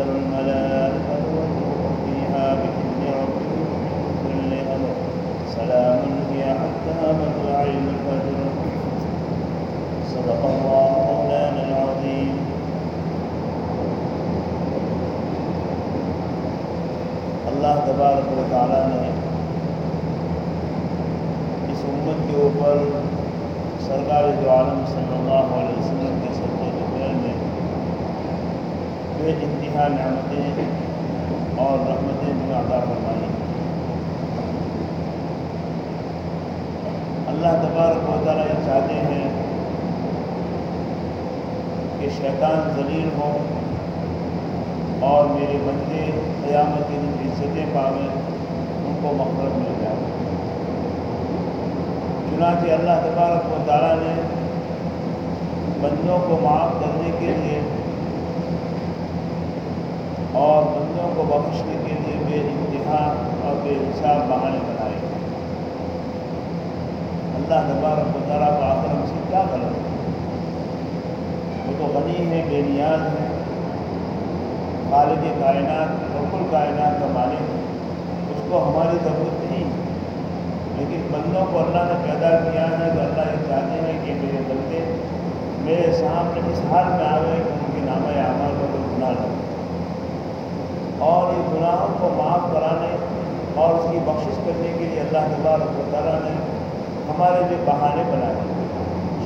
تنزل الملائكة والروح فيها بإذن ربهم من كل أمر. سلام هي حتى مطلع الفجر. صدق الله مولانا العظيم. اللہ تبارک و تعالیٰ نے اس امت کے اوپر سرکار جو عالم صلی اللہ علیہ وسلم کے سب دوپہر میں بے انتہا نعمتیں اور رحمتیں بھی عطا فرمائی اللہ تبارک و تعالیٰ یہ چاہتے ہیں کہ شیطان ذلیل ہو اور میرے بندے قیامت کے دن عزتیں پاویں، ان کو مفرت مل جائے۔ چنانچہ اللہ تبارک و تعالیٰ نے بندوں کو معاف کرنے کے لیے اور بندوں کو بخشنے کے لیے بے انتہا اور بے حساب بہانے بنائے۔ اللہ تبارک و تعالیٰ کو آخر ہم سے کیا غلط ہے؟ وہ تو غنی ہے، بے نیاز ہے۔ خالق کائنات اور کل کائنات کا مالک اس کو ہماری ضرورت نہیں۔ لیکن بندوں کو اللہ نے پیدا کیا ہے تو اللہ یہ چاہتے ہیں کہ میرے بندے میرے سامنے اس حال میں آ گئے کہ ان کے نام اعمال کو کوئی گناہ نہ اور یہ گناہوں کو معاف کرانے اور اس کی بخشش کرنے کے لیے اللہ تبارک و تعالیٰ نے ہمارے جو بہانے بنائے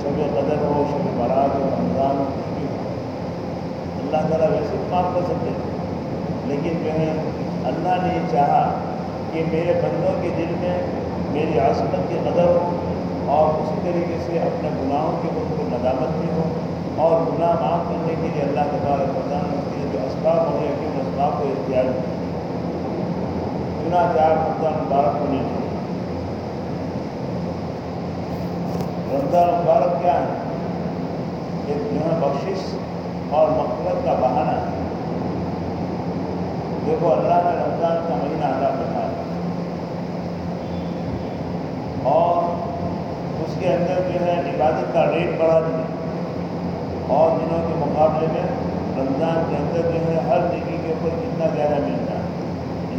شب قدر ہو، شب برات ہو، رمضان ہو خوشی ہو، اللہ تعالیٰ ویسے معاف کر سکتے تھے لیکن جو ہے، اللہ نے یہ چاہا کہ میرے بندوں کے دل میں میری عصمت کی قدر ہو اور اسی طریقے سے اپنے گناہوں کے اوپر کو ندامت بھی ہو اور گناہ معاف کرنے کے لیے اللہ تبارک تعالیٰ نے اس کے لیے جو اسباب ہو یا کہ کو اختیار کیا چنا چار رمضان مبارک ہونے چاہیے رمضان مبارک کیا ہے؟ ایک جو ہے بخشش اور مقصد کا بہانہ۔ ہے دیکھو، اللہ نے رمضان کا مہینہ ادا کرنا ہے اور اس کے اندر جو ہے عبادت کا ریٹ بڑھا دیا۔ اور دنوں کے مقابلے میں رمضان کے اندر جو ہے ہر نیکی کے اوپر کتنا زیادہ ملتا ہے۔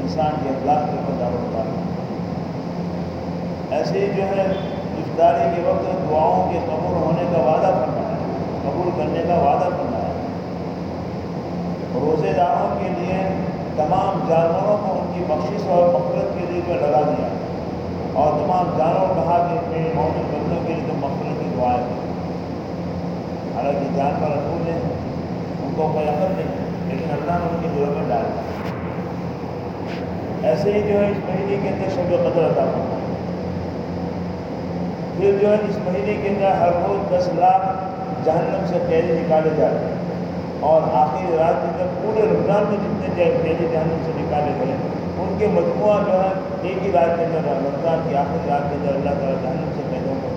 انسان کے اخلاق کے اوپر دعوت ہوتا ہے۔ ایسے ہی جو ہے، افطاری کے وقت دعاؤں کے قبول ہونے کا وعدہ کرنا ہے قبول کرنے کا وعدہ کرنا ہے روزے داروں کے لیے تمام جانوروں کو ان کی بخشش اور مفرت کے لیے جو لگا دیا۔ اور تمام جانور کہا کہ میرے مومن بندوں کے لیے تو مفرت کی دعائیں حالانکہ جانور اٹھول ہیں، ان کو کوئی عمل نہیں۔ لیکن اللہ نے ان کی دلوں میں ڈال ایسے ہی جو ہے اس مہینے کے اندر شب قدر عطا کرنا پھر جو ہے اس مہینے کے اندر ہر روز دس لاکھ جہنم سے قیدی نکالے جاتے ہیں۔ اور آخری رات کے اندر پورے رمضان میں جتنے قیدی جہنم سے نکالے گئے ان کے مجموعہ جو ہے ایک ہی رات کے اندر رمضان کی آخری رات کے اندر اللہ تعالیٰ جہنم سے قیدوں کو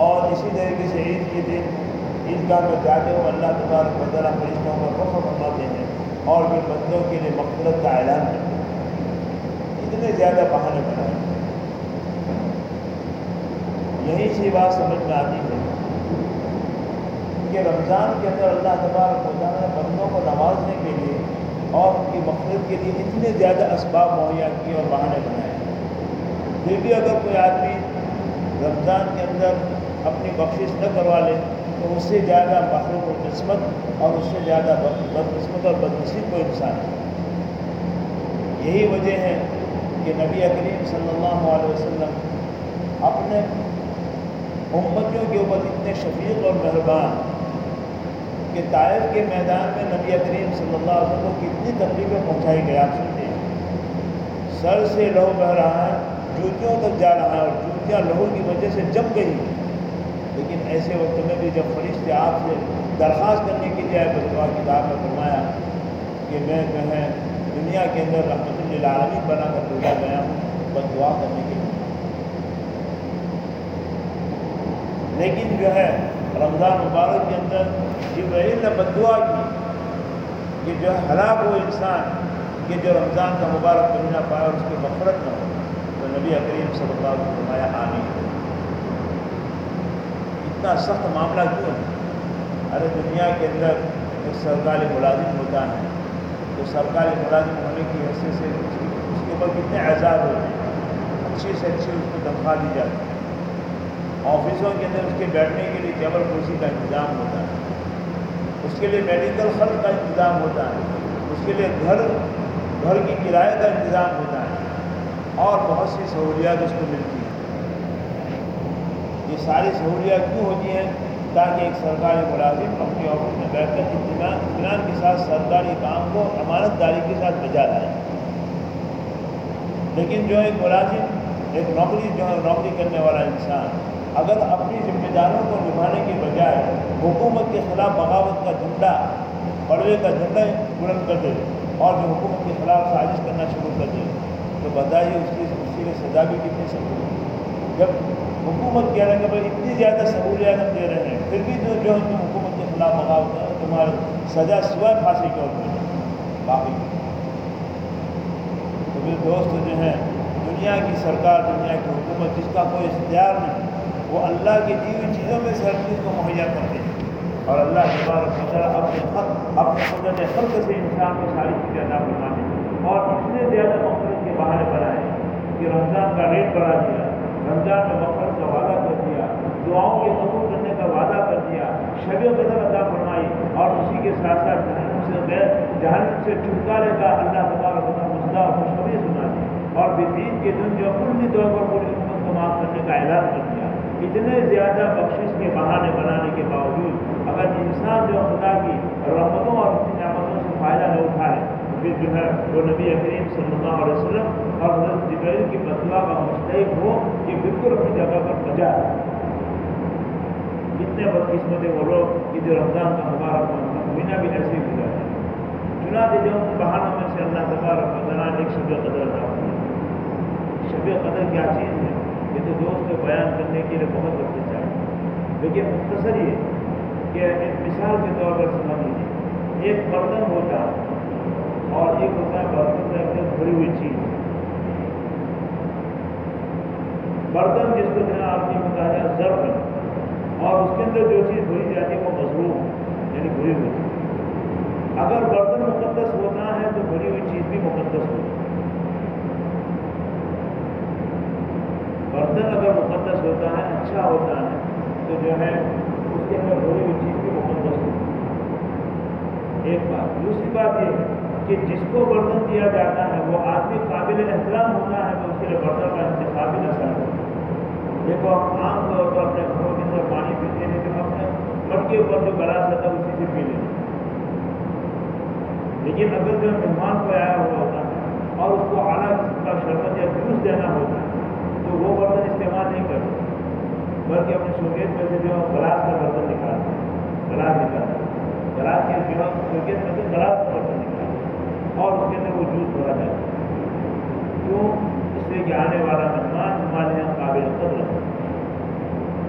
اور اسی طریقے سے عید کے دن عید گاہ میں جاتے ہوئے اللہ تبارک وطالعہ فرشتوں کو رخ فرماتے ہیں اور بھی بندوں کے لیے مقصد کا اعلان کرتے ہیں۔ اتنے زیادہ بہانے بنائے۔ یہی سی بات سمجھ میں آتی ہے کہ رمضان کے اندر اللہ تبارک و تعالیٰ نے بندوں کو نوازنے کے لیے اور ان کی مقصد کے لیے اتنے زیادہ اسباب مہیا کیے اور بہانے بنائے۔ پھر بھی اگر کوئی آدمی رمضان کے اندر اپنی بخشش نہ کروا لے تو اس سے زیادہ محروم و قسمت اور اس سے زیادہ بدقسمت اور بدنصیب کو انسان ہے یہی وجہ ہے کہ نبی کریم صلی اللہ علیہ وسلم اپنے امتیوں کے اوپر اتنے شفیق اور مہربان کہ طائف کے میدان میں نبی کریم صلی اللہ علیہ وسلم کو کتنی تکلیفیں پہنچائی گئی، آپ سنتے ہیں۔ سر سے لہو بہ رہا ہے، جوتیوں تک جا رہا ہے اور جوتیاں لہو کی وجہ سے جم گئی۔ لیکن ایسے وقت میں بھی جب فرشتے آپ سے درخواست کرنے کے لیے آئے بدعا کتاب میں فرمایا کہ میں جو ہے دنیا کے اندر رحمت للعالمین بنا کر بھیجا گیا ہوں بد دعا کرنے کے لیے۔ لیکن جو ہے رمضان مبارک کے اندر جبرائیل نے بد دعا کی کہ جو ہے ہلاک ہو انسان کہ جو رمضان کا مبارک مہینہ پائے اور اس کی مفرت نہ ہو۔ تو نبی کریم صلی اللہ علیہ وسلم فرمایا، آمین۔ اتنا سخت معاملہ کیوں ہے؟ ارے دنیا کے اندر ایک سرکاری ملازم ہوتا ہے۔ تو سرکاری ملازم ہونے کی حیثیت سے اس کے اوپر کتنے اعزاز ہوتے ہیں۔ اچھی سے اچھی اس کو تنخواہ دی جاتی ہے۔ آفسوں کے اندر اس کے بیٹھنے کے لیے جبر کرسی کا انتظام ہوتا ہے۔ اس کے لیے میڈیکل خرچ کا انتظام ہوتا ہے۔ اس کے لیے گھر گھر کی کرایہ کا انتظام ہوتا ہے۔ اور بہت سی سہولیات اس کو ملتی ہیں۔ یہ ساری سہولیات کیوں ہوتی ہیں؟ تاکہ ایک سرکاری ملازم اپنی آفس میں بیٹھ کر اطمینان اطمینان کے ساتھ سرکاری کام کو امانت داری کے ساتھ بجا لائے۔ لیکن جو ایک ملازم، ایک نوکری جو ہے نوکری کرنے والا انسان اگر اپنی ذمہ داروں کو نبھانے کے بجائے حکومت کے خلاف بغاوت کا جھنڈا پڑوے کا جھنڈا بلند کر دے اور جو حکومت کے خلاف سازش کرنا شروع کر دے، تو بتائیے اس کی اس کے لیے سزا بھی کتنی سخت جب حکومت کہہ رہے ہیں کہ بھائی اتنی زیادہ سہولیات ہم دے رہے ہیں، پھر بھی جو جو ہے تم حکومت کے خلاف بغاوت کرو، تمہارے سزا سوائے پھانسی کے اور باقی تو پھر دوست جو ہیں، دنیا کی سرکار، دنیا کی حکومت، جس کا کوئی اختیار نہیں، وہ اللہ کی دی ہوئی چیزوں میں سے ہر چیز کو مہیا کرتے ہیں۔ اور اللہ کے بار اپنے خط اپنے قدرت خلق سے انسان کو ساری چیزیں ادا کروانے اور اتنے زیادہ مختلف کے بہانے بنائے کہ رمضان کا ریٹ بڑھا دیا۔ رمضان میں مقصد کا وعدہ کر دیا، دعاؤں کے قبول کرنے کا وعدہ کر دیا شب قدر ادا فرمائی اور اسی کے ساتھ ساتھ جہنم سے غیر جہنم سے چھٹکارے کا اللہ تبارک مسئلہ خوشخبری سنا دی اور بقید کے دن جو کلی طور پر پوری امت کو معاف کرنے کا اعلان کر دیا۔ اتنے زیادہ بخشش کے بہانے بنانے کے باوجود اگر انسان جو خدا کی رحمتوں اور اپنی نعمتوں سے فائدہ نہ اٹھائے تو پھر جو ہے وہ نبی کریم صلی اللہ علیہ وسلم جبریل کا مستحق ہو کہ بالکل اپنی جگہ پر بجا کتنے بدقسمت وہ لوگ کہ رمضان کا ہمارا مہینہ بھی ایسے ہی گزرا ہے چنانچہ جو ان بہانوں میں سے اللہ تبارک وطالعہ ایک شب قدر ادا شب قدر کیا چیز ہے؟ یہ تو دوست کو بیان کرنے کے لیے بہت وقت چاہیے۔ لیکن مختصر یہ کہ ایک مثال کے طور پر سمجھ لیجیے۔ ایک برتن ہوتا اور ایک ہوتا ہے برتن کا ایک بھری ہوئی چیز۔ برتن جس کو جو ہے آپ نے بتایا ضرب ہے اور اس کے اندر جو چیز بھری جاتی ہے وہ مضرور یعنی بھری ہوتی اگر برتن مقدس ہوتا ہے تو بھری ہوئی چیز بھی مقدس ہوتی ہے برتن اگر مقدس ہوتا ہے اچھا ہوتا ہے، تو جو ہے اس کے اندر بڑی ہوئی چیز بھی مقدس ہوتی ہے ایک بات۔ دوسری بات یہ کہ جس کو برتن دیا جاتا ہے، وہ آدمی قابل احترام ہوتا ہے تو اس کے لیے برتن کا انتخاب ہی نہ سکتا دیکھو ہم عام طور پر اپنے گھروں کے اندر پانی پیتے ہیں تو اپنے مٹ کے اوپر جو گلاس رہتا ہے اسی سے پی لیتے لیکن اگر جو مہمان کو آیا ہوا ہوتا ہے اور اس کو اعلیٰ قسم کا شربت یا جوس دینا ہوتا ہے، تو وہ برتن استعمال نہیں کرتے بلکہ اپنے شوکیت میں سے جو گلاس کا برتن نکالتے ہیں گلاس نکالتے ہیں گلاس کے جو شوکیت میں سے گلاس کا برتن نکالتے ہیں اور اس کے اندر وہ جوس بھرا جاتا ہے۔ کیوں لیے کہ آنے والا مہمان ہمارے یہاں قابل قدر ہے۔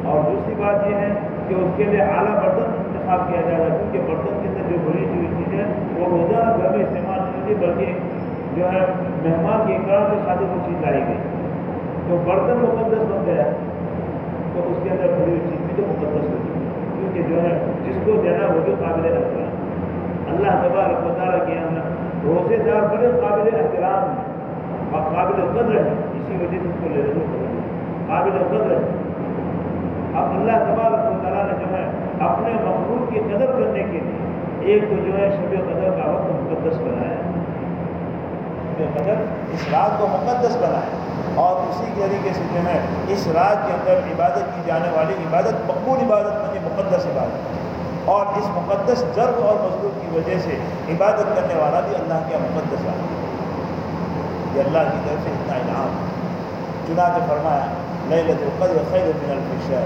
اور دوسری بات یہ ہے کہ اس کے لیے اعلیٰ برتن انتخاب کیا جائے گا کیونکہ برتن کے اندر جو بڑی ہوئی چیز ہے، وہ روزانہ گھر میں استعمال نہیں ہوتی، بلکہ جو ہے مہمان کے اقرار کے ساتھ وہ چیز لائی گئی۔ جو برتن مقدس بن گیا، تو اس کے اندر بڑی چیز بھی تو مقدس ہوتی ہے کیونکہ جو ہے جس کو دینا وہ بھی قابل احترام اللہ تبارک و تعالیٰ کے یہاں روزے دار بڑے قابل احترام ہیں۔ اور قابل قدر ہے، اسی وجہ سے اس کو لے لے قابل قدر ہے۔ اب اللہ تبارک و تعالیٰ نے جو ہے اپنے مخلوق کی قدر کرنے کے لیے ایک تو جو ہے شب قدر کا وقت مقدس بنایا شب قدر اس رات کو مقدس بنایا اور اسی طریقے سے جو ہے اس رات کے اندر عبادت کی جانے والی عبادت، مقبول عبادت بنی مقدس عبادت اور اس مقدس ضرب اور مضبوط کی وجہ سے عبادت کرنے والا بھی اللہ کا مقدس ہے۔ یہ اللہ کی طرف سے اتنا انعام چنانچہ فرمایا نئے لط القدر خیر من الفشر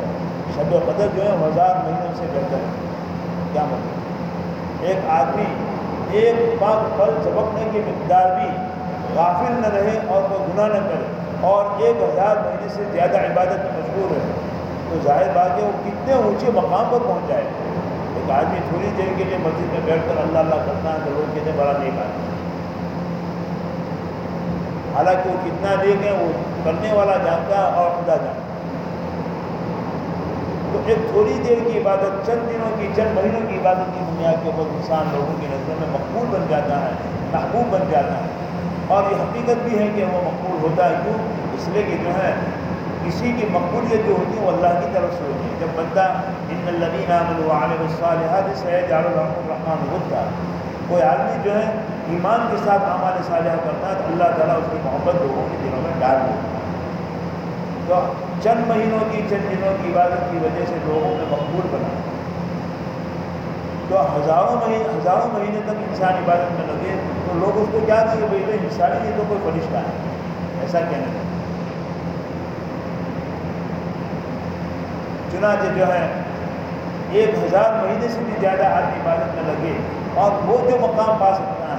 شب قدر جو ہے ہزار مہینوں سے بہتر ہے۔ کیا مطلب؟ ایک آدمی ایک پاک پل جھپکنے کی مقدار بھی غافل نہ رہے اور کوئی گناہ نہ کرے۔ اور ایک ہزار مہینے سے زیادہ عبادت میں مشہور ہے تو ظاہر بات ہے، وہ کتنے اونچے مقام پر پہنچ جائے۔ ایک آدمی تھوڑی دیر کے لیے مسجد میں بیٹھ کر اللہ اللہ کرتا ہے تو لوگ کہتے بڑا نیک آدمی۔ حالانکہ وہ کتنا نیک ہے وہ کرنے والا جانتا ہے اور خدا جانتا تو ایک تھوڑی دیر کی عبادت، چند دنوں کی، چند مہینوں کی عبادت کی بنیاد کے اوپر انسان لوگوں کی نظر میں مقبول بن جاتا ہے، محبوب بن جاتا ہے۔ اور یہ حقیقت بھی ہے کہ وہ مقبول ہوتا ہے۔ کیوں؟ اس لیے کہ جو ہے، کسی کی مقبولیت جو ہوتی ہے، وہ اللہ کی طرف سے ہوتی ہے۔ جب بندہ ان الدین عامر الصالحات سے جار الرحمٰن ہوتا کوئی آدمی جو ہے ایمان کے ساتھ اعمال صالحہ کرتا ہے تو اللہ تعالیٰ اس کی محبت لوگوں کے دلوں میں ڈال دیتا ہے۔ تو چند مہینوں کی، چند دنوں کی عبادت کی وجہ سے لوگوں میں مقبول بنا۔ تو ہزاروں مہینے ہزاروں مہینے تک انسان عبادت میں لگے، تو لوگ اس کو کیا کہیں بھائی بھائی انسانی نہیں تو کوئی فرشتہ ہے۔ ایسا کہنے لگے۔ چنانچہ جو ہے، ایک ہزار مہینے سے بھی زیادہ آدمی عبادت میں لگے اور وہ جو مقام پا سکتا ہے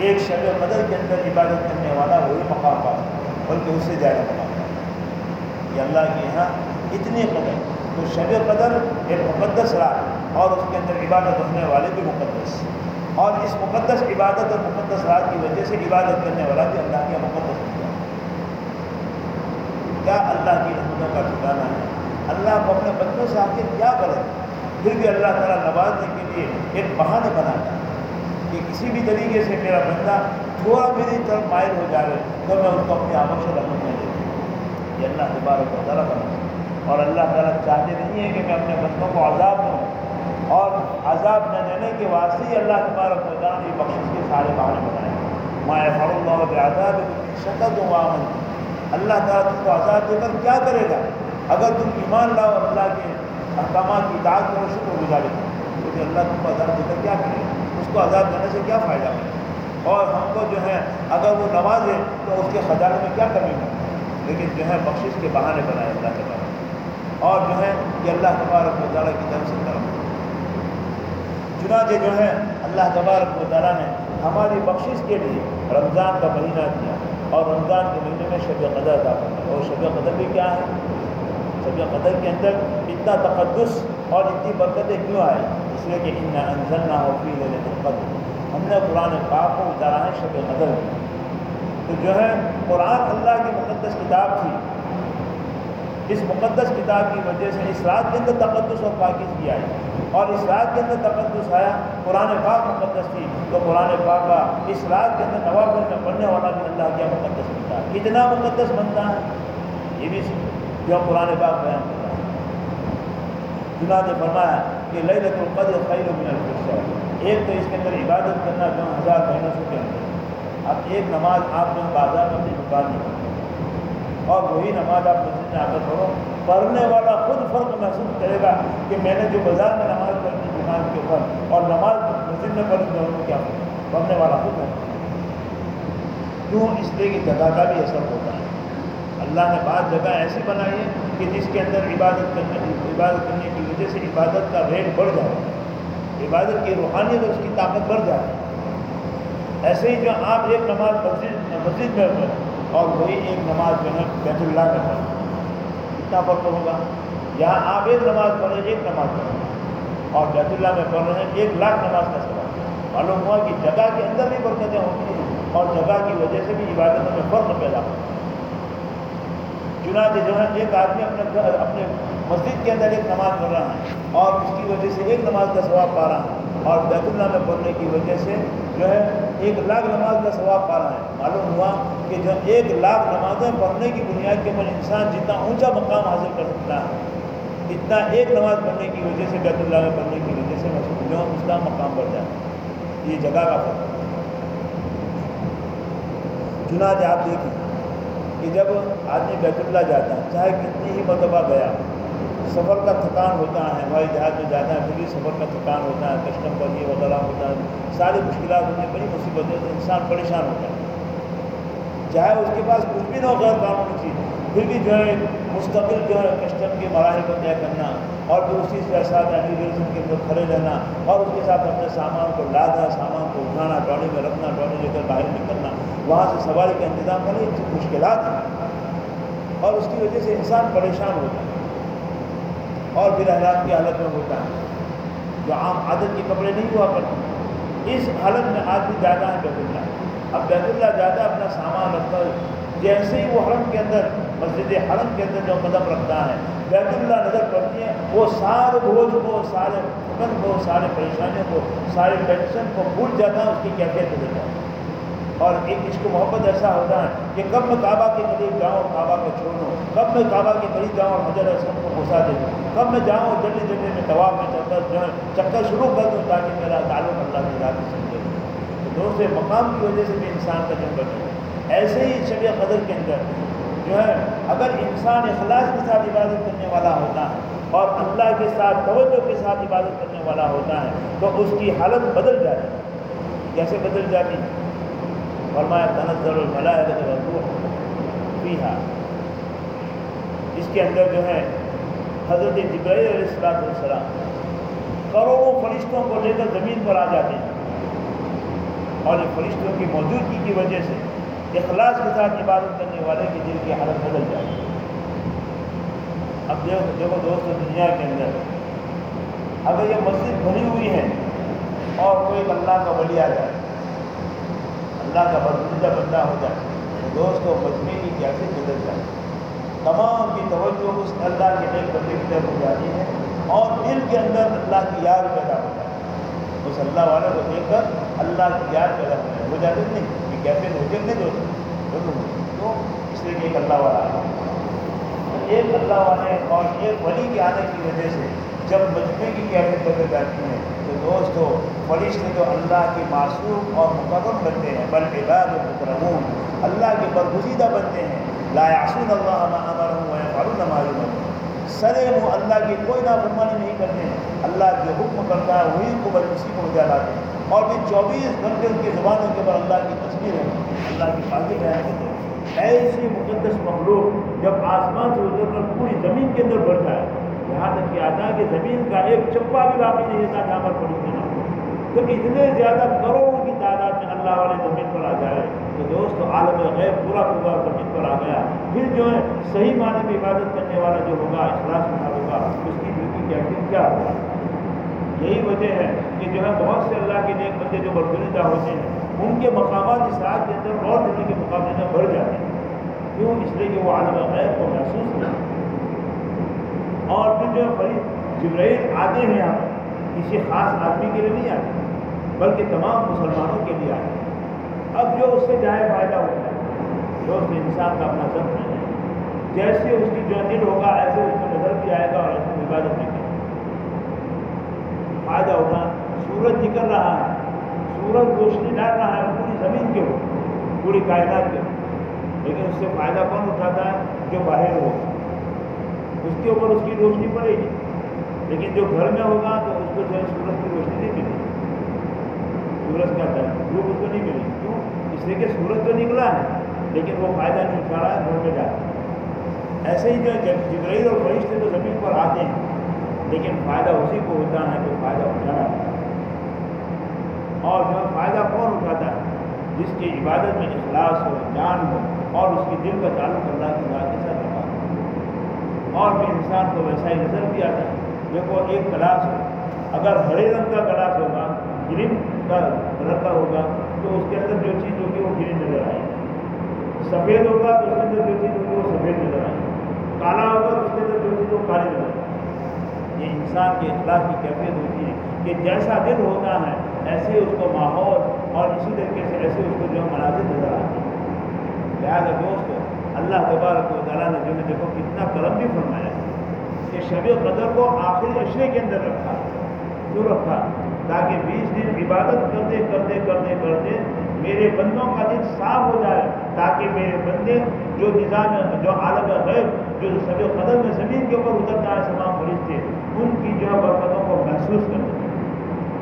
ایک شب قدر کے اندر عبادت کرنے والا وہی مقام پا بلکہ اس سے زیادہ مقام پا یہ اللہ کے یہاں اتنی قدر تو شب قدر ایک مقدس رات اور اس کے اندر عبادت ہونے والے بھی مقدس اور اس مقدس عبادت اور مقدس رات کی وجہ سے عبادت کرنے والا بھی اللہ کے مقدس ہو جائے کیا اللہ کی رحمتوں کا ٹھکانا ہے؟ اللہ کو اپنے بچوں سے آخر کیا کرے پھر بھی اللہ تعالیٰ نوازنے کے لیے ایک بہانہ بناتا ہے۔ کہ کسی بھی طریقے سے میرا بندہ تھوڑا میری طرف مائل ہو جائے تو میں اس کو اپنی آمد سے رکھوں میں یہ اللہ تبارک و تعالیٰ بنا اور اللہ تعالیٰ چاہتے نہیں ہے کہ میں اپنے بندوں کو عذاب دوں۔ اور عذاب نہ دینے کے واسطے ہی اللہ تبارک و تعالیٰ نے بخش کے سارے بہانے بنائے۔ مائع فر اللہ کے عذاب شکل دوں وامن اللہ تعالیٰ تم کو عذاب دے کر کیا کرے گا؟ اگر تم ایمان لاؤ اللہ کے احکامات کی اطاعت کرو، شکر گزاری کرو۔ کیونکہ اللہ تم کو عذاب دے کر کیا کرے اس کو عذاب دینے سے کیا فائدہ ملے اور ہم کو جو ہے، اگر وہ نمازے تو اس کے خزانے میں کیا کمی ہے؟ لیکن جو ہے، بخشش کے بہانے بنائے اللہ تبارک اور جو ہے یہ اللہ تبارک و تعالیٰ کی طرف سے کرم۔ چنانچہ جو ہے، اللہ تبارک و تعالیٰ نے ہماری بخشش کے لیے رمضان کا مہینہ دیا اور رمضان کے مہینے میں شب قدر ادا کرنا اور شب قدر بھی کیا ہے؟ شب قدر کے اندر اتنا تقدس اور اتنی برکتیں کیوں آئے اس لیے کہ ان انضر نہ ہو پی لینے قدر ہم نے قرآن پاک کو اتارا ہے شب قدر۔ تو جو ہے قرآن اللہ کی مقدس کتاب تھی۔ اس مقدس کتاب کی وجہ سے اس رات کے اندر تقدس اور پاکیزگی آئی۔ اور اس رات کے اندر تقدس آیا، قرآن پاک مقدس تھی۔ تو قرآن پاک کا اس رات کے اندر نوافل میں پڑھنے والا بھی اللہ کیا مقدس بنتا ہے۔ کتنا مقدس بنتا ہے؟ یہ بھی جو قرآن پاک بیان کرتا ہے۔ چنانچہ فرمایا کہ لئی لت القدر خیر من الفرش ایک تو اس کے اندر عبادت کرنا جو ہزار مہینوں سے کے اندر اب ایک نماز آپ جو بازار میں اپنی دکان میں پڑھتے اور وہی نماز آپ مسجد میں آ کر پڑھو پڑھنے والا خود فرق محسوس کرے گا کہ میں نے جو بازار میں نماز پڑھی دکان کے اوپر اور نماز مسجد میں پڑھی دونوں کیا؟ پڑھنے والا خود ہے۔ کیوں؟ اس لیے کہ جگہ کا بھی اثر ہوتا ہے۔ اللہ نے بعض جگہ ایسی بنائی ہے کہ جس کے اندر عبادت کرنے عبادت کرنے کی وجہ سے عبادت کا ریٹ بڑھ جائے۔ عبادت کی روحانیت اور اس کی طاقت بڑھ جائے۔ ایسے ہی جو آپ ایک نماز مسجد مسجد میں پڑھ اور وہی ایک نماز جو ہے بیت اللہ میں پڑھ کتنا فرق ہوگا؟ یہاں آپ ایک نماز پڑھ رہے ہیں، ایک نماز پڑھ رہے اور بیت اللہ میں پڑھ رہے ہیں، ایک لاکھ نماز کا سوال۔ معلوم ہوا کہ جگہ کے اندر بھی برکتیں ہوتی ہیں اور جگہ کی وجہ سے بھی عبادتوں میں فرق پیدا ہوتا ہے۔ چنانچہ جو ہے ایک آدمی اپنے گھر اپنے مسجد کے اندر ایک نماز پڑھ رہا ہے اور اس کی وجہ سے ایک نماز کا ثواب پا رہا ہے اور بیت اللہ میں پڑھنے کی وجہ سے جو ہے ایک لاکھ نماز کا ثواب پا رہا ہے۔ معلوم ہوا کہ جو ایک لاکھ نمازیں پڑھنے کی بنیاد کے اوپر انسان جتنا اونچا مقام حاصل کر سکتا ہے، اتنا ایک نماز پڑھنے کی وجہ سے بیت اللہ میں پڑھنے کی وجہ سے جو ہے اس کا مقام بڑھ جاتا ہے یہ جگہ کا فرق چنانچہ آپ دیکھیں۔ کہ جب آدمی بیت اللہ جاتا ہے، چاہے کتنی ہی مرتبہ گیا، سفر کا تھکان ہوتا ہے ہوائی جہاز میں جاتا ہے، پھر بھی سفر کا تھکان ہوتا ہے، کسٹم پر یہ وغیرہ ہوتا ہے، ساری مشکلات ہوتی ہیں، بڑی مصیبت ہے تو انسان پریشان ہوتا ہے۔ چاہے اس کے پاس کچھ بھی نہ ہو، غیر قانونی چیز، پھر بھی جو ہے، مستقل جو ہے، کسٹم کے مراحل کو طے کرنا، اور پھر اسی کے ساتھ ایمبیگریشن کے اندر کھڑے رہنا، اور اس کے ساتھ اپنے سامان کو لادا سامان کو اٹھانا ٹرالی میں رکھنا ٹرالی لے کر باہر نکلنا وہاں سے سواری کا انتظام کرنا یہ مشکلات ہیں اور اس کی وجہ سے انسان پریشان ہوتا ہے اور پھر حیران کی حالت میں ہوتا ہے جو عام عادت کے کپڑے نہیں ہوا کرتے، اس حالت میں آدمی جاتا ہے بیت اللہ۔ اب بیت اللہ جاتا ہے اپنا سامان رکھ کر جیسے ہی وہ حرم کے اندر، مسجد حرم کے اندر جو قدم رکھتا ہے، بیت اللہ نظر پڑتی ہے وہ سارے بوجھ کو، سارے فکر کو، سارے پریشانیوں کو، سارے ٹینشن کو بھول جاتا ہے، اس کی کیفیت بدل جاتی ہے۔ اور ایک عشق محبت ایسا ہوتا ہے کہ کب میں کعبہ کے قریب جاؤں کعبہ کو چھوڑوں، کب میں کعبہ کے قریب جاؤں اور حضر اسم کو گھسا دے دوں، کب میں جاؤں جلدی جلدی میں طواف میں چکر جو ہے، چکر شروع کر دوں تاکہ میرا تعلق اللہ کی ذات سمجھے۔ تو دوست مقام کی وجہ سے بھی انسان کا جنگ بنے ایسے ہی شب قدر کے اندر جو ہے، اگر انسان اخلاص کے ساتھ عبادت کرنے والا ہوتا ہے اور اللہ کے ساتھ توجہ کے ساتھ عبادت کرنے والا ہوتا ہے، تو اس کی حالت بدل جاتی۔ ہے کیسے بدل جاتی؟ ہے فرمایا، تنزل الملائکۃ والروح فیہا۔ اس کے اندر جو ہے، حضرت جبرائیل علیہ السلام والسلام کروڑوں فرشتوں کو لے کر زمین پر آ جاتے ہیں۔ اور یہ فرشتوں کی موجودگی کی وجہ سے اخلاص کے ساتھ عبادت کرنے والے کی دل کی حالت بدل جاتی ہے۔ اب دیکھو دیکھو دوستوں دنیا کے اندر اگر یہ مسجد بھری ہوئی ہے اور کوئی اللہ کا ولی آ جائے اللہ کا برگزیدہ بندہ ہو جائے تو دوست کو مجمے کی کیسے بدل جائے۔ تمام کی توجہ اس اللہ کے نیک بندے کی طرف ہو جاتی ہے اور دل کے اندر اللہ کی یاد پیدا ہو جائے۔ اس اللہ والے کو دیکھ کر اللہ کی یاد پیدا ہو جائے۔ ہو جاتے نہیں کہ کیسے ہو جائیں دوست تو اس لیے کہ ایک اللہ والا ہے۔ ایک اللہ والے اور ایک ولی کے آنے کی وجہ سے جب مجمے کی کیفیت بدل جاتی ہے تو دوستو فرشتے تو اللہ کے معصوم اور مقرم بنتے ہیں، بل عباد مکرمون اللہ کے برگزیدہ بنتے ہیں۔ لا یعصون اللہ ما امرهم ويفعلون ما يؤمرون سرے اللہ کی کوئی نافرمانی نہیں کرتے ہیں۔ اللہ جو حکم کرتا ہے، وہی کو بل اسی کو بجا لاتے ہیں اور پھر چوبیس گھنٹے ان کی زبانوں کے اوپر اللہ کی تصویر ہے۔ اللہ کی پاکی بیان کرتے ہیں۔ ایسی مقدس مخلوق جب آسمان سے اتر کر پوری زمین کے اندر بڑھ جائے یہاں تک کہ آتا ہے کہ زمین کا ایک چپا بھی باقی نہیں رہتا جہاں پر پڑی نہ تو اتنے زیادہ کروڑوں کی تعداد میں اللہ والے زمین پر آ جائے تو دوست عالم غیب پورا پورا زمین پر آ گیا۔ پھر جو ہے، صحیح معنی میں عبادت کرنے والا جو ہوگا، اخلاص والا ہوگا، اس کی دل کی کیفیت کیا ہوگا؟ یہی وجہ ہے کہ جو ہے، بہت سے اللہ کے نیک بندے جو برگزیدہ ہوتے ہیں، ان کے مقامات اس رات کے اندر اور دینے کے مقابلے میں بڑھ جاتے ہیں۔ کیوں؟ اس لیے کہ وہ عالم غیب کو محسوس کرتے۔ اور پھر جو فرید، جبرائیل آتے ہیں ہم کسی خاص آدمی کے لیے نہیں آتے، بلکہ تمام مسلمانوں کے لیے آتے ہیں۔ اب جو اس سے جائے فائدہ ہوتا ہے، جو اس انسان کا اپنا سب ہے، جیسے اس کی جو دل ہوگا، ایسے اس کو نظر بھی آئے گا اور ایسے عبادت بھی کرے فائدہ ہوگا، سورج نکل رہا ہے، سورج روشنی ڈال رہا ہے پوری زمین کے اوپر، پوری کائنات کے اوپر۔ لیکن اس سے فائدہ کون اٹھاتا ہے؟ جو باہر ہوگا اس کے اوپر اس کی روشنی پڑے گی۔ لیکن جو گھر میں ہوگا تو اس کو جو ہے سورج کی روشنی نہیں ملے گی۔ سورج کا دھوپ اس کو نہیں ملے گی۔ کیوں؟ اس لیے کہ سورج تو نکلا ہے، لیکن وہ فائدہ نہیں اٹھا رہا ہے، گھر میں جا ایسے ہی جو جبرائیل اور فرشتے تو زمین پر آتے ہیں، لیکن فائدہ اسی کو ہوتا ہے جو فائدہ اٹھانا اور جو فائدہ کون اٹھاتا ہے؟ جس کی عبادت میں اخلاص ہو، جان ہو، اور اس کی دل کا تعلق اللہ کی ذات کے اور بھی انسان کو ویسا ہی نظر بھی آتا ہے۔ دیکھو، ایک گلاس اگر ہرے رنگ کا گلاس ہوگا، گرین کا رنگ کا ہوگا، تو اس کے اندر جو چیز ہوگی وہ گرین نظر آئے گی۔ سفید ہوگا تو اس کے اندر جو چیز ہوگی وہ سفید نظر آئے گی۔ کالا ہوگا تو اس کے اندر جو چیز وہ کالی نظر آئے گی۔ یہ انسان کے اخلاق کی کیفیت ہوتی ہے کہ جیسا دل ہوتا ہے، ایسے اس کو ماحول اور اسی طریقے سے ایسے اس کو جو مناظر نظر آتے ہیں۔ لہٰذا دوست اللہ تبارک و تعالیٰ نے جو ہے دیکھو کتنا کرم بھی فرمایا کہ شب قدر کو آخری اشرے کے اندر رکھا، کیوں رکھا؟ تاکہ بیس دن عبادت کرتے کرتے کرتے کرتے میرے بندوں کا دل صاف ہو جائے، تاکہ میرے بندے جو نظام، جو عالم غیب، جو شب قدر میں زمین کے اوپر اترتا ہے، تمام فرشتے، ان کی جو ہے برکتوں کو محسوس کرتے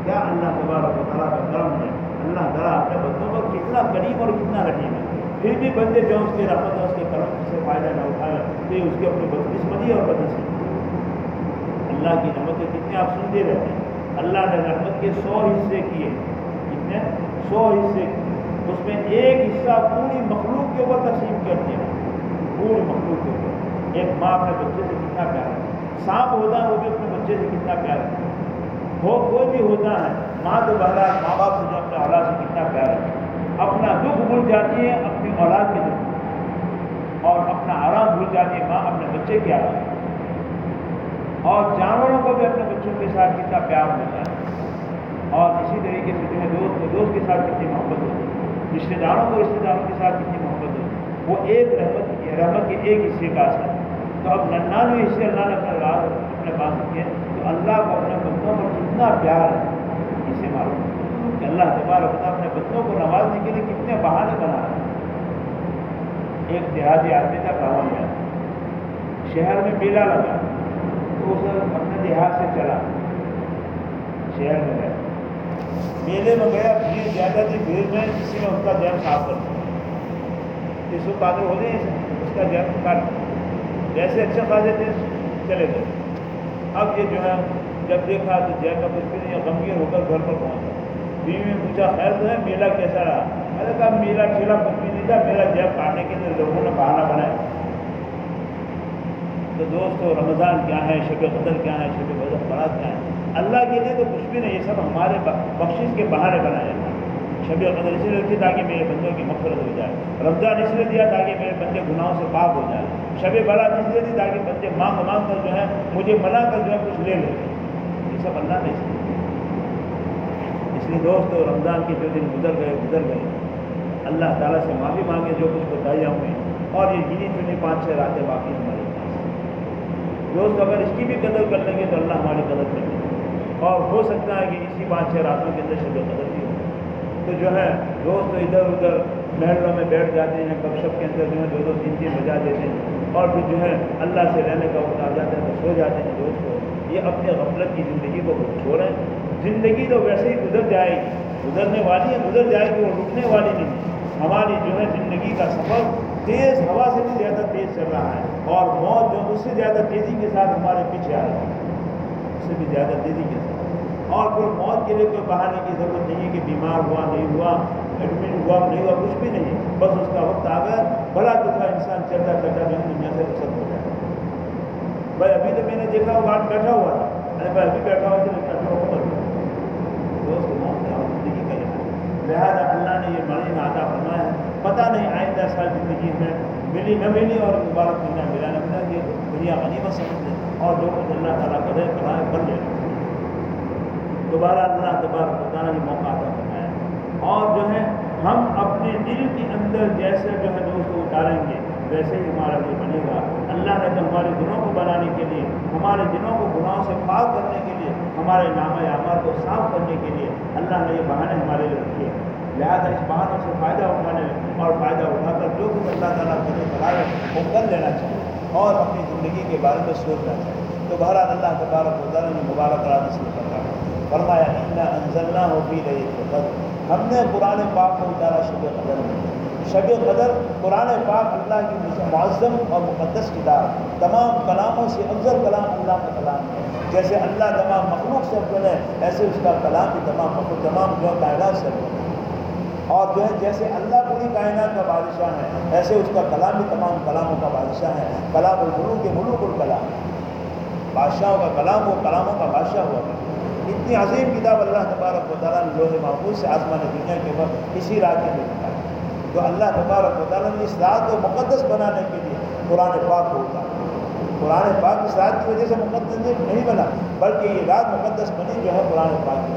کیا اللہ تبارک و تعالیٰ کا کرم ہے؟ اللہ تعالیٰ اپنے بندوں پر کتنا قریب اور کتنا رحیم ہے۔ پھر بھی بندے جو اس کے رحمت اور اس کے کرم سے فائدہ نہ اٹھائے، تو یہ اس کی اپنی بدقسمتی اور بدنسمتی اللہ کی رحمتیں کتنے آپ سنتے رہتے ہیں۔ اللہ نے رحمت کے سو حصے کیے۔ کتنے؟ سو حصے اس میں ایک حصہ پوری مخلوق کے اوپر تقسیم کر دیا۔ پوری مخلوق کے اوپر۔ ایک ماں اپنے بچے سے کتنا پیار ہے۔ سانپ ہوتا ہے، وہ بھی اپنے بچے سے کتنا پیار ہے۔ ہو کوئی بھی ہوتا ہے، ماں تو بہرحال ماں باپ سے جو اپنے اولاد سے کتنا پیار ہے۔ اپنا دکھ بھول جاتی ہے اولاد کے دکھ چاہتی ہے، ماں اپنے بچے کیا اور جانوروں کو بھی اپنے بچوں کے ساتھ کتنا پیار ہوتا ہے۔ اور اسی طریقے سے جو ہے دوست کو دوست کے ساتھ کتنی محبت ہوتی ہے۔ رشتے داروں کو رشتے داروں کے ساتھ کتنی محبت ہوتی ہے۔ وہ ایک رحمت کی رحمت کے ایک حصے کا اثر ہے۔ تو اب ننانوے حصے اللہ نے اپنے رات اپنے پاس رکھے تو اللہ کو اپنے بندوں پر کتنا پیار ہے، اسے معلوم کہ اللہ تبارک اپنے بندوں کو نوازنے کے لیے کتنے بہانے بنا رہے ہیں ایک دیہاتی آدمی تھا گاؤں میں شہر میں میلہ لگا۔ تو اسے اپنے دیہات سے چلا۔ شہر میں گیا۔ میلے میں گیا۔ بھیڑ زیادہ تھی۔ بھیڑ میں کسی نے اس کا جیم صاف کر دیا۔ اس کو قادر ہو جائے اس کا جیم کاٹ جیسے اچھے خاصے تھے، چلے گئے۔ اب یہ جو ہے، جب دیکھا تو جے کا کچھ بھی نہیں غمگیر ہو کر گھر پر پہنچا۔ بیوی میں پوچھا، خیر تو ہے، میلہ کیسا رہا؟ میں نے کہا میلہ ٹھیلا کچھ بھی نہیں تھا میرا جیب کاٹنے کے لیے لوگوں نے بہانا بنایا تو دوستو رمضان کیا ہے شب قدر کیا ہے شب بدر برات کیا ہے اللہ کے لیے تو کچھ بھی نہیں یہ سب ہمارے بخشش کے بہانے بنائے ہیں شب قدر اس لیے رکھی تاکہ میرے بندوں کی مفرت ہو جائے رمضان اس لیے دیا تاکہ میرے بندے گناہوں سے پاک ہو جائے شب برات اس لیے دی تاکہ بندے مانگ مانگ کر جو ہے مجھے منا کر جو ہے کچھ لے لے یہ سب اللہ نے اس لیے دوستو رمضان کے جو دن گزر گئے گزر گئے اللہ تعالیٰ سے معافی مانگے جو کچھ بتائیاں ہوئے اور یہ گنی چنی پانچ چھ راتیں باقی ہمارے پاس۔ دوست، اگر اس کی بھی قدر کر لیں گے تو اللہ ہماری قدر کر لیں گے اور ہو سکتا ہے کہ اسی پانچ چھ راتوں کے اندر شب قدر بھی ہو۔ تو جو ہے، دوست ادھر ادھر محلوں میں بیٹھ جاتے ہیں گپ شپ کے اندر جو ہے، دو دو تین تین بجا دیتے ہیں۔ اور پھر جو ہے، اللہ سے رہنے کا وقت آ جاتا ہے تو سو جاتے ہیں دوست کو۔ یہ اپنے غفلت کی زندگی کو چھوڑیں۔ زندگی تو ویسے ہی گزر جائے گی۔ گزرنے والی ہے، گزر جائے گی، وہ رکنے والی نہیں ہماری جو ہے زندگی کا سفر تیز ہوا سے بھی زیادہ تیز چل رہا ہے اور موت جو اس سے زیادہ تیزی کے ساتھ ہمارے پیچھے آ رہا ہے، اس سے بھی زیادہ تیزی کے ساتھ۔ اور کوئی موت کے لیے کوئی بہانے کی ضرورت نہیں ہے کہ بیمار ہوا، نہیں ہوا ایڈمٹ ہوا، نہیں ہوا، کچھ بھی نہیں بس اس کا وقت آ گیا، بڑا دکھا انسان چلتا چلتا جو دنیا سے رخصت ہو جائے بھائی، ابھی تو میں نے دیکھا وہ بات بیٹھا ہوا تھا۔ ارے بھائی، ابھی بیٹھا ہوا تھا لیکن ابھی وہ دوست موت ہے اور زندگی کا لہٰذا اللہ نے یہ مرین عطا فرمایا ہے۔ پتہ نہیں آئندہ سال زندگی میں ملی نہ ملی اور مبارک ملنا ملا نہ ملا، یہ دنیا غنیمت سمجھ لیں اور جو کچھ اللہ تعالیٰ قدر کرائے کر لے دوبارہ اللہ تبارک بتانا یہ موقع عطا فرمایا اور جو ہے، ہم اپنے دل کے اندر جیسے جو ہے دوست اتاریں گے، ویسے ہی ہمارا دل بنے گا۔ اللہ نے تو ہمارے دلوں کو بنانے کے لیے، ہمارے دلوں کو گناہوں سے پاک کرنے کے لیے، ہمارے نام اعمال کو صاف کرنے کے لیے اللہ نے یہ بہانے ہمارے لیے رکھے۔ لہٰذا اس بہانوں سے فائدہ اٹھانے اور فائدہ اٹھا کر جو کچھ اللہ تعالیٰ کرے کرائے وہ کر لینا چاہیے اور اپنی زندگی کے بارے میں سوچنا چاہیے۔ تو بہرحال اللہ تبارک و تعالیٰ نے مبارک راضی سے کر فرمایا۔ اتنا انزلنا ہو بھی رہی قدر ہم نے قرآن پاک کو اتارا شب قدر میں۔ شب قدر، قرآن پاک اللہ کی معظم اور مقدس کتاب، تمام کلاموں سے افضل کلام اللہ کا کلام ہے جیسے اللہ تمام مخلوق سے افضل ہے، ایسے اس کا کلام بھی تمام مخلوق، تمام جو کائنات سے افضل ہے۔ اور جو ہے جیسے اللہ پوری کائنات کا بادشاہ ہے، ایسے اس کا کلام بھی تمام کلاموں کا بادشاہ ہے۔ کلام الغلو کے ملوک الکلام۔ بادشاہوں کا کلام وہ کلاموں کا بادشاہ ہوا۔ اتنی عظیم کتاب اللہ تبارک و تعالیٰ نے لوہے محفوظ سے آسمان دنیا کے وقت اسی رات کے لکھا تو اللہ تبارک و تعالیٰ نے اس رات کو مقدس بنانے کے لیے قرآن پاک کو اتارا قرآن پاک اس رات کی وجہ سے مقدس نہیں بنا، بلکہ یہ رات مقدس بنی جو ہے قرآن پاک کی۔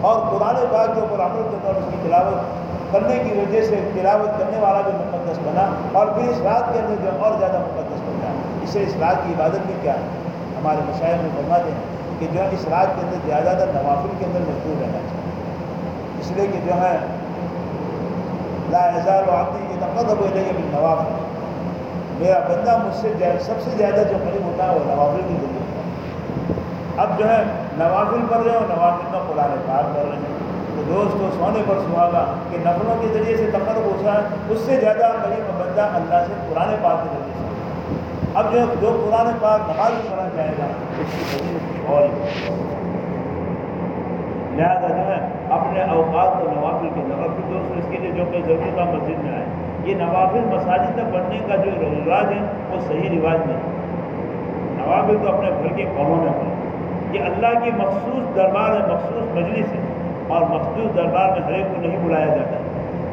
اور قرآن پاک کے اوپر عمل کرتا اور اس کی تلاوت کرنے کی وجہ سے تلاوت کرنے والا بھی مقدس بنا اور پھر اس رات کے اندر جو اور زیادہ مقدس بن جائے اس اس رات کی عبادت بھی کیا ہے؟ ہمارے مشاعر میں فرماتے ہیں کہ جو ہے اس رات کے اندر زیادہ تر نوافل کے اندر مشغول رہنا چاہیے۔ اس لیے کہ جو ہے، لا اعزار و یہ تقدب ہو جائے گا نوافل۔ میرا بندہ مجھ سے سب سے زیادہ جو قریب ہوتا ہے وہ نوافل کی ضرورت ہے اب جو ہے، نوافل پڑھ رہے ہو نوافل کا قرآن پاک کر رہے ہیں۔ تو دوست کو سونے پر سہاگا کہ نفلوں کے ذریعے سے تقرب ہوتا ہے اس سے زیادہ قریب بندہ اللہ سے قرآن پاک کے ذریعے سے۔ اب جو جو قرآن پاک نماز میں پڑھا جائے گا، اس کی اور لہٰذا جو ہے، اپنے اوقات کو نوافل کے نوافل دوست اس کے لیے جو کوئی ضرورت کا مسجد میں آئے۔ یہ نوافل مساجد میں پڑھنے کا جو رواج ہے، وہ صحیح رواج نہیں نوافل تو اپنے گھر کے قوموں میں پڑھیں یہ اللہ کی مخصوص دربار ہے، مخصوص مجلس ہے۔ اور مخصوص دربار میں ہر ایک کو نہیں بلایا جاتا۔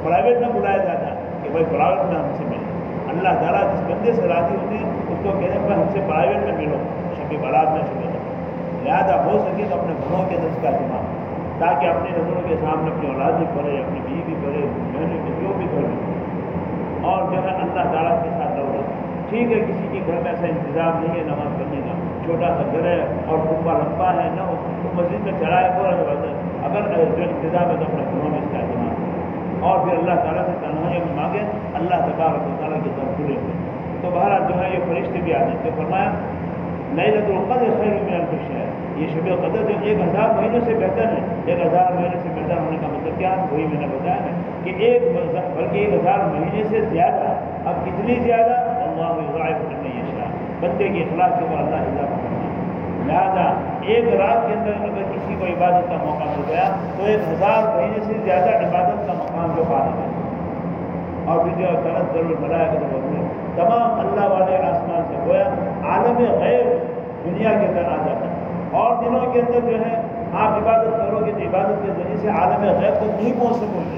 پرائیویٹ میں بلایا جاتا ہے کہ بھائی پرائیویٹ میں ہم سے ملے اللہ تعالیٰ جس بندے سے راضی ہوتے ہیں، اس کو کہتے ہیں کہ ہم سے پرائیویٹ میں ملو، شب برات میں شب لہٰذا ہو سکے تو اپنے گھروں کے اندر اس کا اہتمام، تاکہ اپنی نظروں کے سامنے اپنی اولاد بھی پڑھے، اپنی بیوی بھی پڑھے بہنوں کی جو بھی پڑھے اور جو ہے اللہ تعالیٰ کے ساتھ رہو۔ ٹھیک ہے، کسی کے گھر میں ایسا انتظام نہیں ہے نماز پڑھنے کا۔ چھوٹا سا گھر ہے اور کنبا لمبا ہے، نہ ہو تو مسجد میں چڑھائے پورا اگر جو انتظام ہے تو اپنے گھروں میں اس کا اہتمام اور پھر اللہ تعالیٰ سے تنہائیوں میں مانگے اللہ تبارک و تعالیٰ کے در کھلے ہوئے۔ تو بہرحال جو ہے یہ فرشتے بھی آتے ہیں۔ فرمایا نئی لت القدر خیر میں الکش ہے یہ شب قدر جو ایک ہزار مہینوں سے بہتر ہے۔ ایک ہزار مہینے سے بہتر ہونے کا مطلب کیا؟ وہی میں نے بتایا ہے کہ ایک بلکہ ایک ہزار مہینے سے زیادہ۔ اب کتنی زیادہ؟ اللہ ضائع کرنے یہ شاہ بندے کے اخلاق کے اوپر اللہ اضافہ کرنا لہٰذا ایک رات کے اندر اگر کسی کو عبادت کا موقع مل گیا تو ایک ہزار مہینے سے زیادہ عبادت کا مقام جو پا ہے۔ اور بھی جو ضرور بنایا کہ تمام اللہ والے آسمان سے گویا عالم غیر دنیا کے اندر آ جاتا ہے۔ اور دنوں کے اندر جو ہے آپ عبادت کرو گے تو عبادت کے ذریعے سے عالم غیر کو نہیں پہنچ سکو گے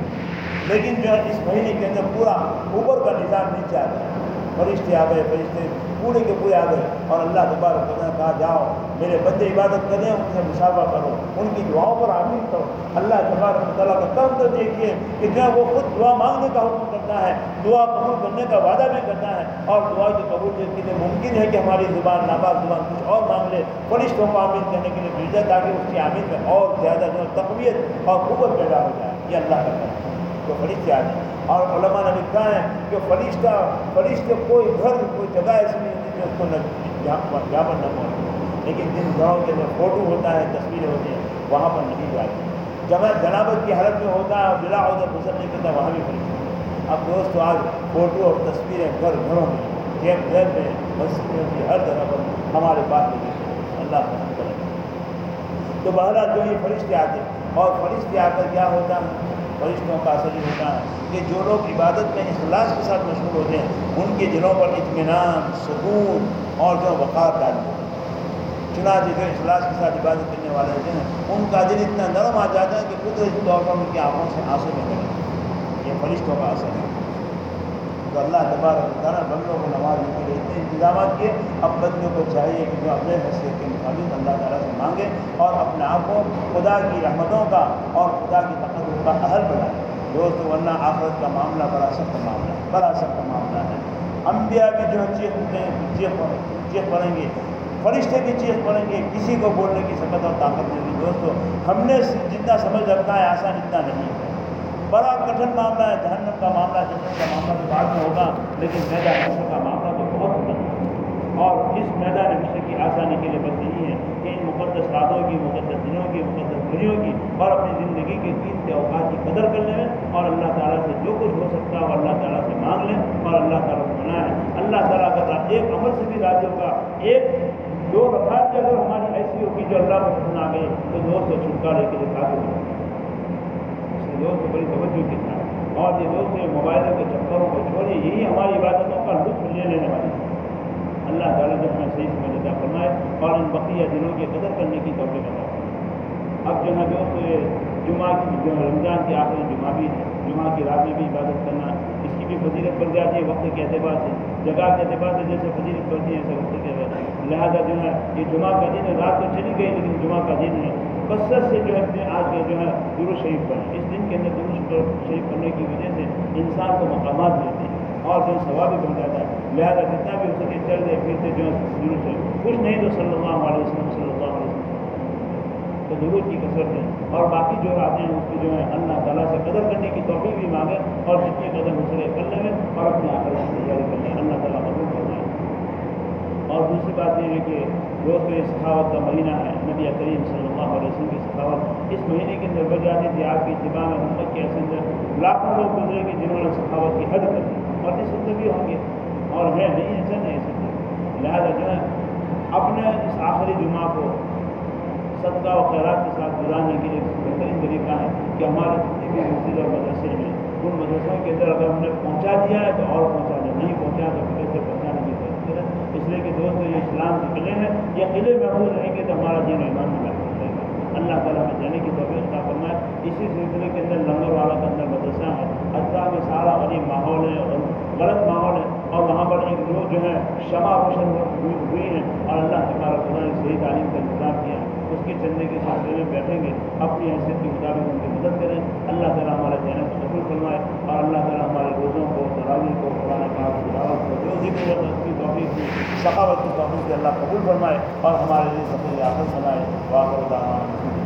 لیکن جو ہے اس مہینے کے اندر پورا اوپر کا نظام نیچے آ گیا فرشتے آ گئے، فرشتے پورے کے پورے آ گئے اور اللہ تبارک نے کہا، جاؤ، میرے بندے عبادت کریں، ان سے مشاورہ کرو، ان کی دعاؤں پر عامل کرو۔ اللہ تبارک تعالیٰ کا کم تو دیکھیے کہ وہ خود دعا مانگنے کا حکم کرتا ہے، دعا قبول کرنے کا وعدہ بھی کرتا ہے اور دعا کی قبول کے لیے ممکن ہے کہ ہماری زبان، ناپاک زبان کچھ اور مانگ لے۔ فرشتوں کو عامل کرنے کے لیے بھیجا تاکہ اس کی عامل میں اور زیادہ جو تقویت اور قوت پیدا ہو جائے۔ یہ اللہ کا کرنا تو فرشتے آ جائیں اور علماء نے لکھا ہے کہ فرشتہ فرشتے کوئی گھر، کوئی جگہ ایسی نہیں ہوتی جو اس کو جہاں پر نہ پہنچے لیکن جن گھروں کے اندر فوٹو ہوتا ہے، تصویریں ہوتی ہیں، وہاں پر نہیں جاتی جب جنابت کی حالت میں ہوتا ہے اور بلا ہوتا ہے غسل نہیں کرتا وہاں بھی فرشتے۔ اب دوست آج فوٹو اور تصویریں گھر گھروں میں گیم گھر میں مسجد میں ہر جگہ پر ہمارے پاس میں اللہ تو بہرحال جو یہ فرشتے آتے اور فرشتے آ کر کیا ہوتا ہے؟ فرشتوں کا اثر یہ ہوتا ہے۔ کہ جو لوگ عبادت میں اخلاص کے ساتھ مشغول ہوتے ہیں، ان کے دلوں پر اطمینان، سکون اور جو وقار ڈال ہوتے ہیں۔ چنانچہ جو اخلاص کے ساتھ عبادت کرنے والے ہوتے ہیں، ان کا دل اتنا نرم آ جاتا ہے کہ قدرتی طور پر ان کی آنکھوں سے آنسو نکلے یہ فرشتوں کا اثر ہے۔ تو اللہ تبارک تعالیٰ بندوں کو نمازنے کے لیے اتنے انتظامات کیے، اب بندوں کو چاہیے کہ جو اپنے حیثیت کے مطابق اللہ تعالیٰ مانگے اور اپنے آپ کو خدا کی رحمتوں کا اور خدا کی تقدر کا اہل بنائے دوست ورنہ آخرت کا معاملہ بڑا سخت معاملہ ہے، بڑا سخت معاملہ ہے۔ انبیاء بھی جو چیخ ہیں، چیخ چیخ پڑیں گے، فرشتے بھی چیخ پڑیں گے، کسی کو بولنے کی سکت اور طاقت نہیں دوستو، ہم نے جتنا سمجھ رکھا ہے، آسان اتنا نہیں ہے۔ بڑا کٹھن معاملہ ہے، جہنم کا معاملہ جنت کا معاملہ تو بعد میں ہوگا، لیکن میدان حشر کا معاملہ تو بہت کٹھن ہے۔ اور اس میدان حشر کی آسانی کے لیے بس یہی ہے مقدس راتوں کی، مقدس دنوں کی، مقدس دنوں کی اور اپنی زندگی کے تین کے اوقات کی قدر کر لیں اور اللہ تعالیٰ سے جو کچھ ہو سکتا ہے وہ اللہ تعالیٰ سے مانگ لیں اور اللہ تعالیٰ کو بنائیں اللہ تعالیٰ کا ایک عمل سے بھی راضی ہوگا ایک دو رفات کی اگر ہماری ایسی ہوگی جو اللہ کو پسند آ گئی، تو دوست کو چھٹکارے کے لیے قابل ہوگا دوست کو بڑی توجہ کے ساتھ۔ اور یہ دوست موبائلوں کے چکروں کو چھوڑے، یہی ہماری عبادتوں کا لطف لے لینے والی اللہ تعالیٰ جو ہمیں صحیح سمجھ اور ان بقیہ دنوں کی قدر کرنے کی توقع ادا فرمائے۔ اب جو ہے دوست جمعہ کی جو رمضان کے آخری جمعہ بھی ہے، جمعہ کی رات میں بھی عبادت کرنا اس کی بھی فضیلت بڑھ جاتی ہے، وقت کے اعتبار سے، جگہ کے اعتبار سے جیسے فضیلت بڑھتی ہے، ایسے وقت کے اعتبار لہٰذا جو ہے، یہ جمعہ کا دن ہے، رات تو چلی گئی، لیکن جمعہ کا دن ہے۔ کثرت سے جو ہے آج کے جو ہے درو شریف پڑھیں اس دن کے اندر درو شریف پڑھنے کی وجہ سے انسان کو مقامات ملتے ہیں اور جو ثواب بھی بن جاتا ہے۔ لہٰذا جتنا بھی ہو سکے، چل دے، پھر سے جو ہے درو شریف۔ کچھ نہیں تو صلی اللہ علیہ وسلم، صلی اللہ علیہ وسلم۔ تو درود کی کثرت ہے۔ اور باقی جو آتے ہیں، اس کی جو ہے اللہ تعالیٰ سے قدر کرنے کی توفیق بھی مانگے اور جتنی قدر ہو کر لیں اور اپنے آخر کی تیاری کر لیں۔ اللہ تعالیٰ قبول کرنا ہے اور دوسری بات یہ ہے کہ روز تو یہ سخاوت کا مہینہ ہے۔ نبی کریم صلی اللہ علیہ وسلم کی سخاوت اس مہینے کے اندر بڑھ جاتی تھی آپ کی اتباع میں محمد کے اندر لاکھوں لوگ گزرے گے جنہوں نے سخاوت کی حد کر دی۔ اور اس اندر بھی ہوں گے۔ اور ہے، نہیں، ایسا نہیں سکتے لہٰذا جو ہے اپنے اس آخری جمعہ کو صدقہ و خیرات کے ساتھ گزارنے کے لیے بہترین طریقہ ہے کہ ہمارے جتنے بھی مسجد اور مدرسے ہیں، ان مدرسوں کے اندر اگر ہم نے پہنچا دیا ہے تو اور پہنچا دیں، نہیں پہنچا تو پھر سے پہنچانے کی ضرورت ہے اس لیے کہ دوستوں یہ اسلام کے قلعے ہیں، یہ قلعے محفوظ رہیں گے تو ہمارا دین ایمان بھی محفوظ رہے گا اللہ تعالیٰ میں جانے کی توفیق عطا فرمائے۔ اسی سلسلے کے اندر لنگر والا کے اندر مدرسہ ہے۔ اجزا میں سارا غریب ماحول ہے اور غلط ماحول ہے۔ اور وہاں پر ایک لوگ جو ہے شمع روشن ہوئی ہیں اور اللہ تبارک خدا نے صحیح تعلیم کا انتظام کیا ہے۔ اس کے چندے کے سلسلے میں بیٹھیں گے، اپنی حیثیت کے مطابق ان کی مدد کریں۔ اللہ تعالیٰ ہمارے جنت کو قبول فرمائے اور اللہ تعالیٰ ہمارے روزوں کو تراوی کو، قرآن پاک کی کو، جو ذکر و کی توفیق کی ثقافت کی توفیق سے اللہ قبول فرمائے اور ہمارے لیے سفید آخر بنائے۔ واقع دعوانا